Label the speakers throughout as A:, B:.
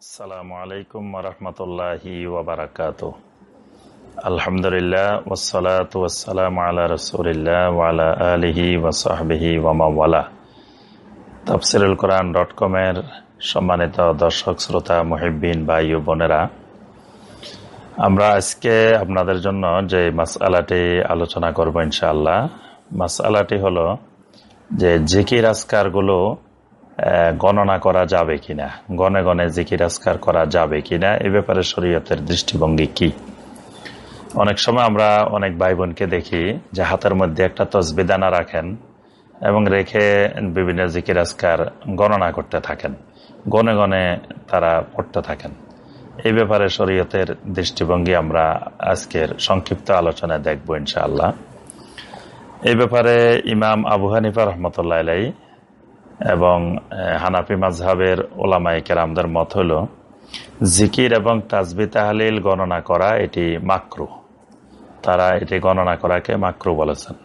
A: আসসালামু আলাইকুম রহমতুল্লাহি ওবরাকাত আলহামদুলিল্লাহ ওসালাত ওয়াসালাম আলা রসুলিল্লাহ ওয়ালা আলিহি ওয়াসাহবিহি ওয়ামাওয়ালা তফসিরুল কোরআন ডট কমের সম্মানিত দর্শক শ্রোতা মহিবিন ভাই ও বোনেরা আমরা আজকে আপনাদের জন্য যে মাসআলাটি আলোচনা করব ইনশাআল্লাহ মাসআলাটি হলো যে জিকির আজকারগুলো আহ, গণনা করা যাবে কিনা? গনে গনে জিকির আজকার করা যাবে কিনা? এ ব্যাপারে শরীয়তের দৃষ্টিভঙ্গি কি? অনেক সময় আমরা অনেক ভাই বোনকে দেখি যে হাতের মধ্যে একটা তসবিদানা রাখেন এবং রেখে বিভিন্ন জিকির আজকার গণনা করতে থাকেন। গনে গনে তারা পড়তে থাকেন। এই ব্যাপারে শরীয়তের দৃষ্টিভঙ্গি আমরা আজকের সংক্ষিপ্ত আলোচনায় দেখব ইনশাআল্লাহ। এই ব্যাপারে ইমাম আবু হানিফা রহমতুল্লাহ এবং হানাফি মাজহাবের ওলামাই কেরামদের মত হল, জিকির এবং তাজবি তাহলিল গণনা করা এটি মাকরু। তারা এটি গণনা করাকে মাকরু বলেছেন।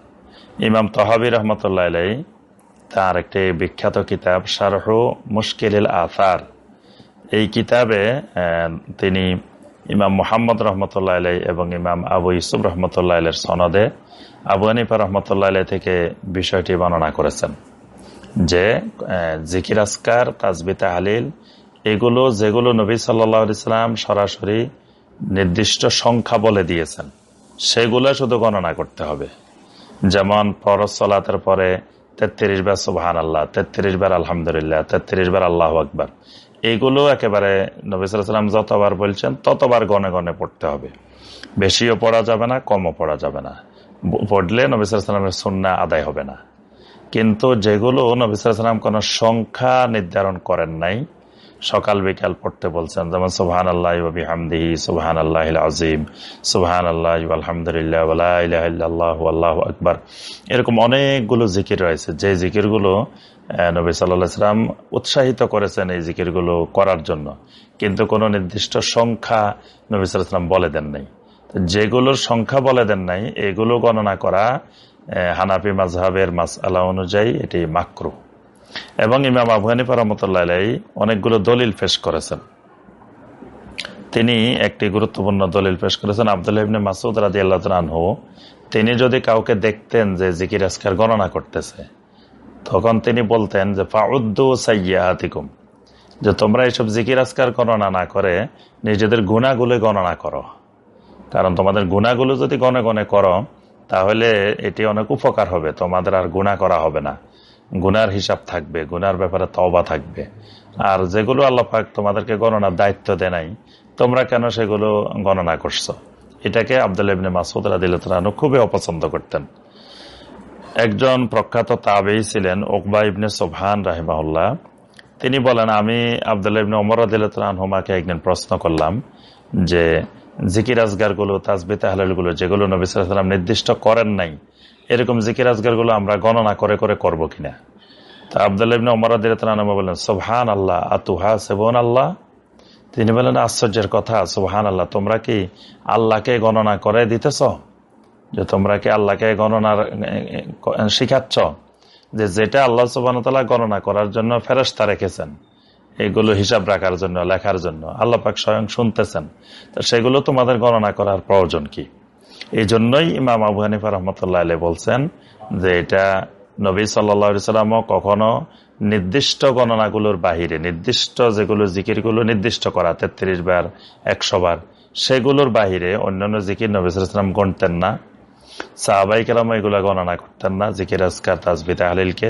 A: ইমাম তহাবি রহমতুল্লাহ আলাই তার একটি বিখ্যাত কিতাব শারহু মুশকিল আথার এই কিতাবে তিনি ইমাম মোহাম্মদ রহমতুল্লাহ আলাই এবং ইমাম আবু ইসুফ রহমতুল্লাহ আলের সনদে আবু হানিফা রহমতুল্লাহ আলাই থেকে বিষয়টি বর্ণনা করেছেন। যে জিকির আসকার তাজবি তাহলিল, এগুলো, যেগুলো নবী সাল্লাহ ইসলাম সরাসরি নির্দিষ্ট সংখ্যা বলে দিয়েছেন, সেগুলো শুধু গণনা করতে হবে। যেমন ফরজ সলাতের পরে তেত্রিশ বার সুবাহান আল্লাহ তেত্রিশ বার আলহামদুলিল্লাহ, তেত্রিশ বার আল্লাহ আকবর। এইগুলো একেবারে নবী সাল্লাম যতবার বলছেন, ততবার গনে গনে পড়তে হবে। বেশিও পড়া যাবে না, কমও পড়া যাবে না। পড়লে নবী সাল্লামের সুন্না আদায় হবে না। কিন্তু যেগুলো নবী সাল্লাম কোনো সংখ্যা নির্ধারণ করেন নাই। সকাল বিকাল পড়তে বলছেন, যেমন সুবহান আল্লাহ হামদিহি সুবহান আল্লাহ আজিম সুবহান আল্লাহ আলহামদুলিল্লাহ ইল্লাল্লাহু, আল্লাহু আকবার। এরকম অনেকগুলো জিকির রয়েছে। যে জিকিরগুলো নবী সাল্লাহ উৎসাহিত করেছেন এই জিকিরগুলো করার জন্য। কিন্তু কোনো নির্দিষ্ট সংখ্যা নবী সাল্লাহ বলে দেন নাই। যেগুলোর সংখ্যা বলে দেন নাই, এগুলো গণনা করা হানাফি মাজহাবের মাস আলা অনুযায়ী এটি মাকরু। এবং ইমাম হানিফা রহমতুল্লাহ অনেকগুলো দলিল পেশ করেছেন। তিনি একটি গুরুত্বপূর্ণ দলিল পেশ করেছেন, আবদুল্লাহ ইবনে মাসুদ রাজি আল্লাহ তিনি যদি কাউকে দেখতেন যে জিকির আসকার গণনা করতেছে, তখন তিনি বলতেন যে, ফাউদ্দু সাইয়াতিকুম যে তোমরা এইসব জিকির আসকার গণনা না করে নিজেদের গুণাগুলো গণনা করো। কারণ তোমাদের গুণাগুলো যদি গনে গনে করো তাহলে এটি অনেক উপকার হবে। তোমাদের আর গুণা করা হবে না। গুনার হিসাব থাকবে গুনার ব্যাপারে তওবা থাকবে। আর যেগুলো আল্লাহ পাক তোমাদেরকে গণনার দায়িত্ব দেয় নাই, তোমরা কেন সেগুলো গণনা করছ? এটাকে আব্দুল ইবনে মাসুদ রাদিল্লাহু খুবই অপছন্দ করতেন। একজন প্রখ্যাত তাবেই ছিলেন ওকবা ইবনে সোভান রাহিমাহুল্লাহ। তিনি বলেন, আমি আবদুল্লাহ ইবনে ওমর একদিন প্রশ্ন করলাম যে, জিকির আজগারগুলো, তাজবি তাহলিলগুলো যেগুলো নবী সাল্লাম নির্দিষ্ট করেন নাই, এরকম জিকির আজগারগুলো আমরা গণনা করে করে করব কিনা? তা আবদুল্লাহ ইবনে ওমর আনহু বললেন সোবহান আল্লাহ আতুহা সেবন আল্লাহ তিনি বলেন আশ্চর্যের কথা সোহান আল্লাহ তোমরা কি আল্লাহকে গণনা করে দিতেছ? যে তোমরা কি আল্লাহকে গণনার শিখাচ্ছ? যে যেটা আল্লাহ সুবান গণনা করার জন্য ফেরস্তা রেখেছেন, এগুলো হিসাব রাখার জন্য, লেখার জন্য, আল্লাহ পাক স্বয়ং শুনতেছেন। তো সেগুলো তোমাদের গণনা করার প্রয়োজন কি? এই জন্যই ইমাম আবু হানিফা রহমতুল্লাহ আলী বলছেন যে এটা নবী সাল্লামও কখনো নির্দিষ্ট গণনাগুলোর বাহিরে, নির্দিষ্ট যেগুলো জিকিরগুলো নির্দিষ্ট করা, তেত্রিশ বার, একশো বার, সেগুলোর বাহিরে অন্যান্য জিকির নবী সাল্লাম গণতেন না। সাহাবাই কেরাম এগুলো গণনা করতেন না, জিকির, আজকার তাজবি তাহলিলকে।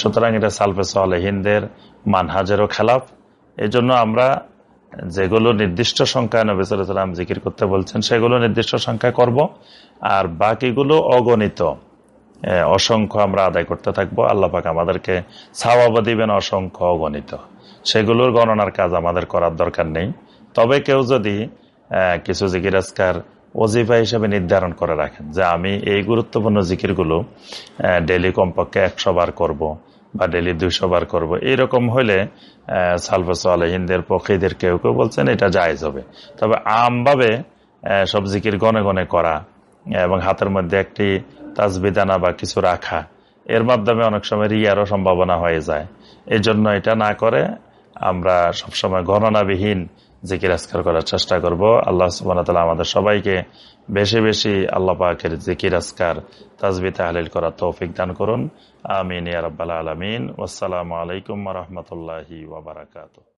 A: সুতরাং এটা সালফে সালেহিনদের মানহাজেরও খেলাফ। এই জন্য আমরা যেগুলো নির্দিষ্ট সংখ্যায় নবী সাল্লাম জিকির করতে বলছেন, সেগুলো নির্দিষ্ট সংখ্যা করব। আর বাকিগুলো অগণিত অসংখ্য আমরা আদায় করতে থাকব। আল্লাহ পাক আমাদেরকে সাওয়াবা দিবেন অসংখ্য অগণিত। সেগুলোর গণনার কাজ আমাদের করার দরকার নেই। তবে কেউ যদি কিছু জিকির, আজকার ওজিফা হিসেবে নির্ধারণ করে রাখেন যে আমি এই গুরুত্বপূর্ণ জিকিরগুলো ডেলি কমপক্ষে একশো বার করব বা ডেলি দুইশো বার করব। এইরকম হলে সালফাস আলহিনদের পক্ষীদের কেউ কেউ বলছেন এটা জায়জ হবে। তবে আমভাবে সব জিকির গনে গনে করা এবং হাতের মধ্যে একটি তাজবিদানা বা কিছু রাখা, এর মাধ্যমে অনেক সময় রিয়ারও সম্ভাবনা হয়ে যায়। এই জন্য এটা না করে আমরা সবসময় গণনাবিহীন জিকির আজকার করার চেষ্টা করব। আল্লাহ সুবান আমাদের সবাইকে বেশি বেশি আল্লাহ পাকের জিকির আজকার, তাজবি, তাহলিল করার তৌফিক দান করুন। আমিন ইয়ারব্বাল আলমিন। আসসালামু আলাইকুম রহমতুল্লাহি ওবরাকাতু